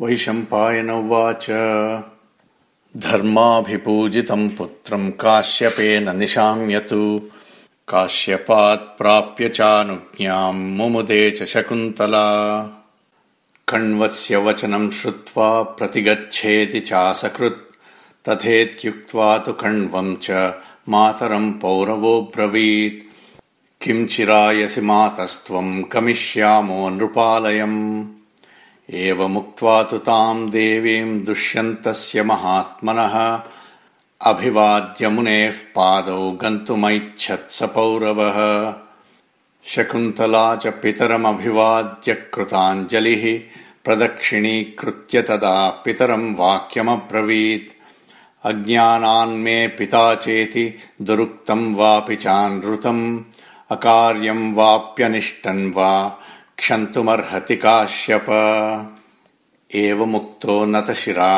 वैशम्पायन उवाच धर्माभिपूजितम् पुत्रम् काश्यपेन निशाम्यतु। काश्यपात्प्राप्य चानुज्ञाम् मुमुदे च शकुन्तला। कण्वस्य वचनम् श्रुत्वा प्रतिगच्छेति चासकृत्। तथेत्युक्त्वा तु कण्वम् च मातरम् पौरवोऽब्रवीत् किम् चिरायसि मातस्त्वम् गमिष्यामो नृपालयम् एवमुक्त्वा तु ताम् देवीम् दुष्यन्तस्य महात्मनः। अभिवाद्य मुनेः पादौ गन्तुमैच्छत् पौरवः। शकुन्तला च पितरमभिवाद्य कृताञ्जलिः। प्रदक्षिणीकृत्य तदा पितरम् वाक्यमब्रवीत्। अज्ञानान्मे पिता चेति दुरुक्तम् वापि चानृतम् अकार्यम् वाप्यनिष्टन् वा क्षन्तुमर्हति काश्यप। एवमुक्तो नतशिरा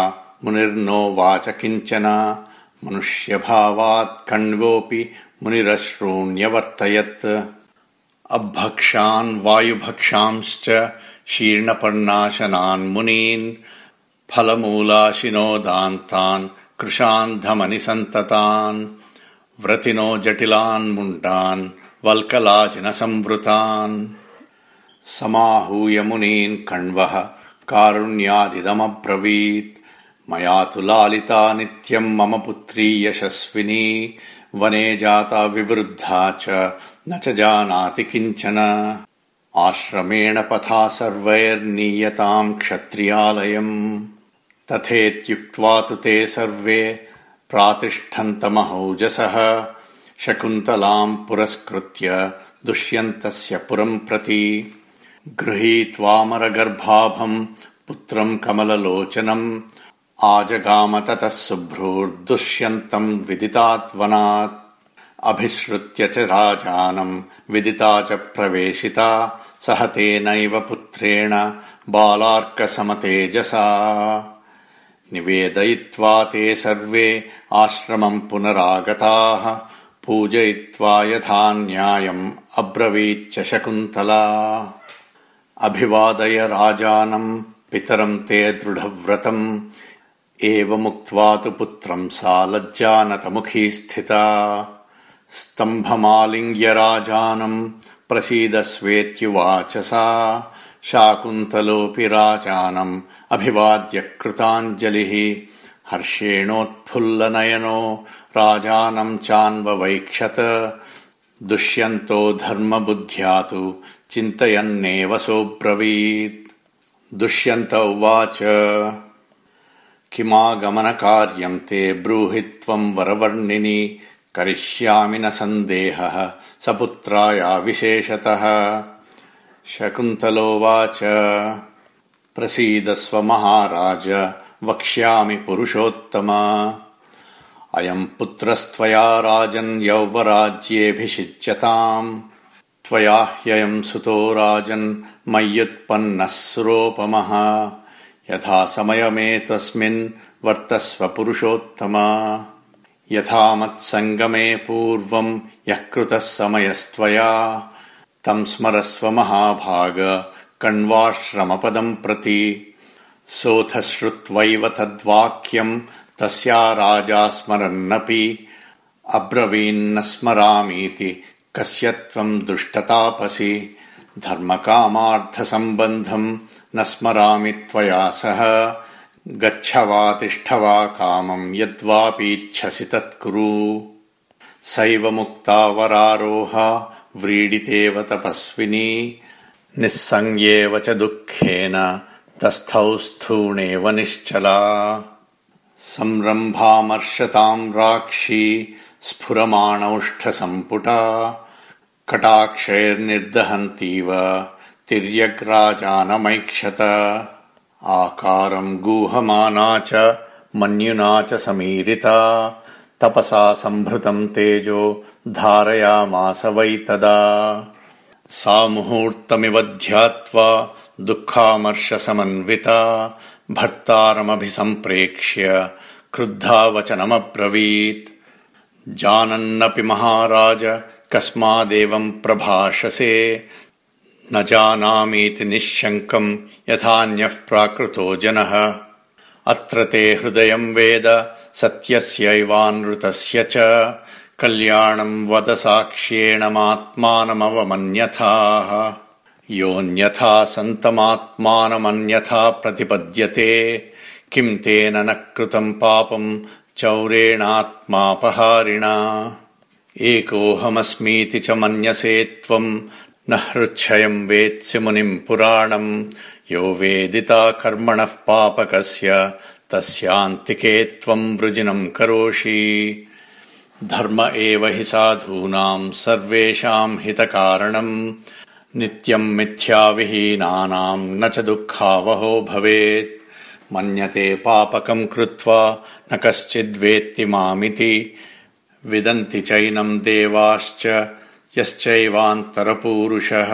मुनिर्नो वाच किञ्चन। मनुष्यभावात् कण्वोऽपि मुनिरश्रूण्यवर्तयत्। शीर्णपर्णाशनान् मुनीन् फलमूलाशिनो दान्तान् कृशान्धमनि सन्ततान् व्रतिनो जटिलान् मुण्डान् वल्कलाचिन संवृतान् समाहूय मुनीन् कण्वः कारुण्यादिदमब्रवीत्। मया तु लालिता नित्यम् मम पुत्री यशस्विनी। वने जाता विवृद्धा च न च जानाति किञ्चन। आश्रमेण पथा सर्वैर्नीयताम् क्षत्रियालयम्। तथेत्युक्त्वा तु ते सर्वे प्रातिष्ठन्तमहौजसः। शकुन्तलाम् पुरस्कृत्य दुष्यन्तस्य पुरम् प्रति गृहीत्वामरगर्भाभम् पुत्रम् कमललोचनम् आजगाम ततः शुभ्रूर्दुष्यन्तम् विदितात्वनात्। अभिश्रुत्य च राजानम् विदिता च प्रवेशिता सह तेनैव पुत्रेण बालार्कसमतेजसा। निवेदयित्वा ते सर्वे आश्रमम् पुनरागताः पूजयित्वा यथा न्यायम् अब्रवीच्च शकुन्तला अभिवादय राजानम् पितरम् ते दृढव्रतम् एवमुक्त्वा तु पुत्रम् सा लज्जानतमुखी स्थिता। स्तम्भमालिङ्ग्य राजानम् प्रसीदस्वेत्युवाच सा शाकुन्तलोऽपि राजानम् अभिवाद्य कृताञ्जलिः। हर्षेणोत्फुल्लनयनो राजानम् चान्ववैक्षत। दुष्यन्तो धर्मबुद्ध्या तु चिन्तयन्नेव सोऽब्रवीत् दुष्यन्त उवाच किमागमनकार्यम् ते ब्रूहि त्वम् वरवर्णिनि करिष्यामि न सन्देहः सपुत्राया विशेषतः। शकुन्तलोवाच प्रसीदस्व महाराज वक्ष्यामि पुरुषोत्तम। अयम् पुत्रस्त्वया राजन् यौवराज्येऽभिषिच्यताम् त्वया ह्ययम् सुतो राजन् मय्युत्पन्नः सुरोपमः यथा समयमेतस्मिन् वर्तस्व पुरुषोत्तम। यथा मत्सङ्गमे पूर्वम् यः कृतः समयस्त्वया। तम् स्मरस्व महाभाग कण्वाश्रमपदम् प्रति। सोऽथ श्रुत्वैव तद्वाक्यम् तस्या राजा स्मरन्नपि। अब्रवीन्न स्मरामीति कस्य त्वम् दुष्टतापसि धर्मकामार्थसम्बन्धम् न स्मरामि त्वया सह। गच्छ वा तिष्ठ वा कामम् यद्वापीच्छसि तत्कुरु। सैव मुक्ता वरारोहा व्रीडितेव तपस्विनी निःसङ्गेव च दुःखेन तस्थौ स्थूणेव निश्चला। संरम्भामर्शताम् राक्षी स्फुरमाणौष्ठसम्पुटा कटाक्षैर्निर्दहन्तीव। तिर्यग्राजानमैक्षत। आकारम् गूहमाना च मन्युना च समीरिता। तपसा सम्भृतम् तेजो धारयामास वै तदा सा मुहूर्तमिव ध्यात्वा दुःखामर्षसमन्विता। भर्तारमभिसम्प्रेक्ष्य क्रुद्धा वचनमब्रवीत् जानन्नपि महाराज कस्मादेवम् प्रभाषसे। न जानामीति निःशङ्कम् यथान्यः प्राकृतो जनः। अत्र ते हृदयम् वेद सत्यस्यैवानृतस्य च। कल्याणम् वद साक्ष्येणमात्मानमवमन्यथाः योऽन्यथा सन्तमात्मानमन्यथा प्रतिपद्यते। किम् तेन न कृतम् पापम् चौरेणात्मापहारिणा एकोऽहमस्मीति च मन्यसे त्वम् न हृच्छयम् वेत्सि मुनिम् पुराणम् यो वेदिता कर्मणः पापकस्य तस्यान्तिके त्वम् वृजिनम् करोषि। धर्म एव हि साधूनाम् सर्वेषाम् हितकारणम् नित्यम् मिथ्याविहीनानाम् न च दुःखावहो भवेत्। मन्यते पापकम् कृत्वा न कश्चिद्वेत्ति मामिति विदन्ति चैनम् देवाश्च यश्चैवान्तरपूरुषः।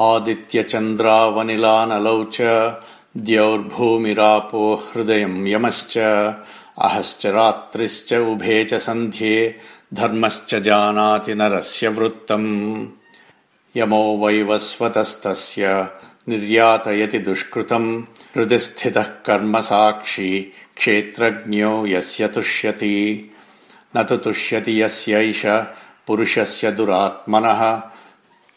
आदित्यचन्द्रावनिलानलौ च द्यौर्भूमिरापो हृदयम् यमश्च अहश्च रात्रिश्च उभे च सन्ध्ये धर्मश्च जानाति नरस्य वृत्तम्। यमो वैवस्वतस्तस्य निर्यातयति दुष्कृतम् हृदि स्थितः कर्म साक्षी क्षेत्रज्ञो यस्य तुष्यति न तु तुष्यति यस्यैष पुरुषस्य दुरात्मनः।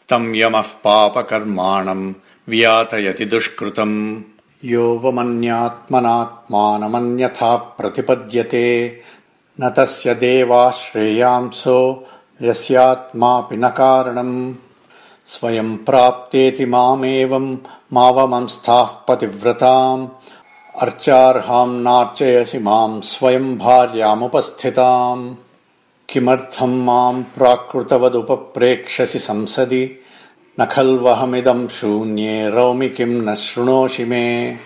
तम् यमः पापकर्माणम् व्यातयति दुष्कृतम्। योऽवमन्यात्मनात्मानमन्यथा प्रतिपद्यते। न तस्य देवाश्रेयांसो यस्यात्मापि न कारणम्। स्वयम् प्राप्तेति मामेवम् मावमंस्थाः पतिव्रताम् अर्चार्हाम् नार्चयसि माम् स्वयम् भार्यामुपस्थिताम्। किमर्थम् माम् प्राकृतवदुपप्रेक्षसि संसदि? न खल्वहमिदम् शून्ये रौमि किम् न शृणोषि मे।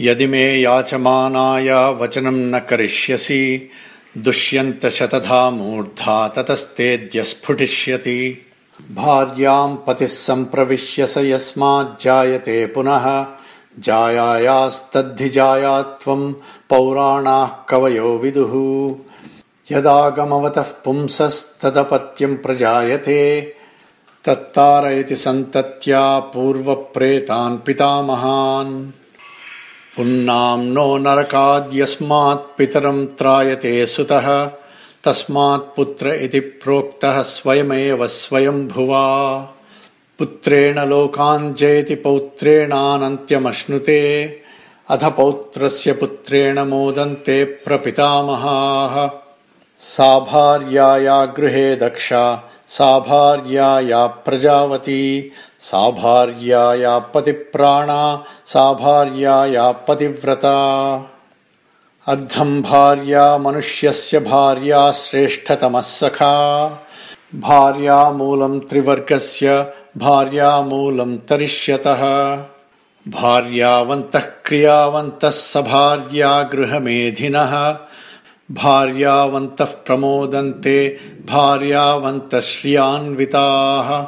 यदि मे याचमानाय वचनम् न करिष्यसि दुष्यन्त शतधा मूर्धा ततस्तेऽद्य स्फुटिष्यति भार्याम् पतिः सम्प्रविश्य स यस्माज्जायते पुनः जायायास्तद्धि जाया त्वम् पौराणाः कवयो विदुः। यदागमवतः पुंसस्तदपत्यम् प्रजायते तत्तारयति सन्तत्या पूर्वप्रेतान् पितामहान्। पुन्नाम् नो नरकाद्यस्मात् पितरम् त्रायते सुतः तस्मात् पुत्र इति प्रोक्तः स्वयमेव स्वयम्भुवा पुत्रेण लोकान् जयति पौत्रेणानन्त्यमश्नुते। अथ पौत्रस्य पुत्रेण मोदन्ते प्रपितामहाः। सा भार्याया गृहे दक्षा सा भार्याया प्रजावती सा भार्याया पतिप्राणा सा भार्याया पतिव्रता। अर्धम् भार्या मनुष्यस्य भार्या श्रेष्ठतमः सखा। भार्यामूलम् त्रिवर्गस्य भार्यामूलम् तरिष्यतः। भार्यावन्तः क्रियावन्तः स भार्या गृहमेधिनः भार्यावन्तः प्रमोदन्ते भार्यावन्तः श्रियान्विताः।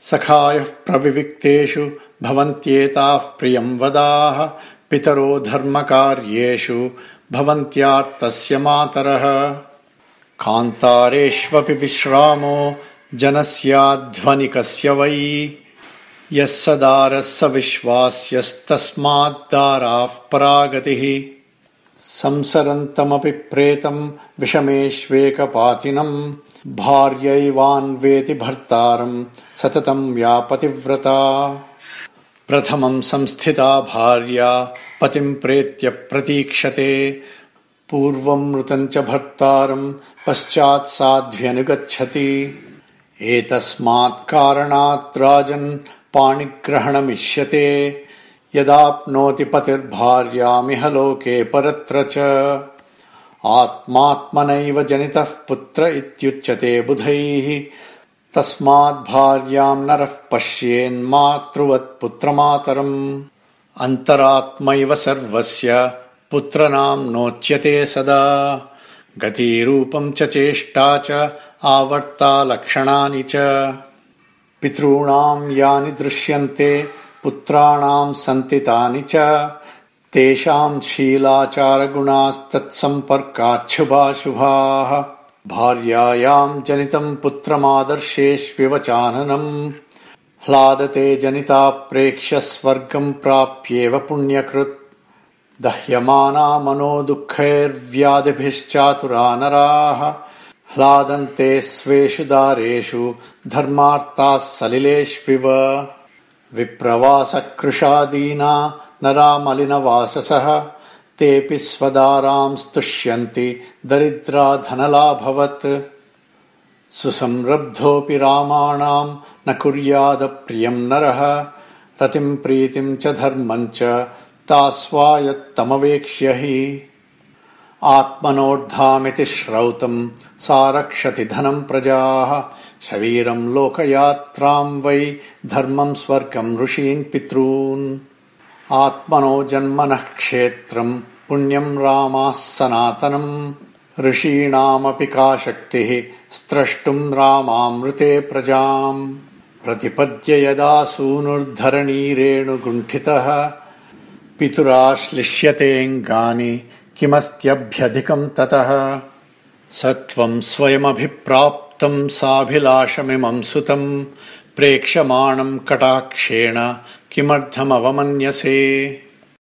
सखायः प्रविविक्तेषु भवन्त्येताः प्रियम् वदाः। पितरो धर्मकार्येषु भवन्त्यार्तस्य मातरः। कान्तारेष्वपि विश्रामो जनस्याध्वनिकस्य वै। यः स दारः स विश्वास्यस्तस्माद्दाराः परागतिः। संसरन्तमपि प्रेतम् विषमेष्वेकपातिनम्। भार्यैवान्वेति भर्तारम् सततम् या पतिव्रता प्रथमम् संस्थिता भार्या पतिम् प्रेत्य प्रतीक्षते। पूर्वम् मृतम् च भर्तारम् पश्चात् साध्व्यनुगच्छति एतस्मात् कारणात् राजन् पाणिग्रहणमिष्यते। यदाप्नोति पतिर्भार्यामिह लोके परत्र च। आत्मात्मनैव जनितः पुत्र इत्युच्यते बुधैः। तस्माद्भार्याम् नरः पश्येन्मातृवत्पुत्रमातरम् अन्तरात्मैव सर्वस्य पुत्रनाम् नोच्यते सदा। गतिरूपम् च चेष्टा च आवर्ता लक्षणानि च। पितॄणाम् यानि दृश्यन्ते पुत्राणाम् सन्ति तानि च। तेषाम् शीलाचारगुणास्तत्सम्पर्काच्छुभाशुभाः। भार्यायाम् जनितम् पुत्रमादर्शेष्विव चाननम्। ह्लादते जनिता प्रेक्ष्य स्वर्गम् प्राप्येव पुण्यकृत्। दह्यमाना मनो दुःखैर्व्याधिभिश्चातुरा नराः ह्लादन्ते स्वेषु दारेषु धर्मार्ताः सलिलेष्विव। विप्रवासकृशादीना नरामलिनवाससः तेऽपि स्वदाराम् स्तुष्यन्ति दरिद्रा धनलाभवत् सुसंरब्धोऽपि रामाणाम् न कुर्यादप्रियम् नरः रतिम् प्रीतिम् च धर्मम् च तास्वायत्तमवेक्ष्य हि आत्मनोर्धामिति श्रौतम् सा रक्षति धनम् प्रजाः। शरीरम् लोकयात्राम् वै धर्मम् स्वर्गम् ऋषीन् पितॄन्। आत्मनो जन्मनः क्षेत्रम् पुण्यम् रामाः सनातनम्। ऋषीणामपि का शक्तिः स्त्रष्टुम् रामामृते प्रजाम्। प्रतिपद्य यदा सूनुर्धरणीरेणुगुण्ठितः पितुराश्लिष्यतेऽङ्गानि किमस्त्यभ्यधिकम् ततः? स त्वम् स्वयमभिप्राप्तम् साभिलाषमिमम् सुतम् प्रेक्षमाणम् कटाक्षेण किमर्थमवमन्यसे